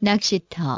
낚시터.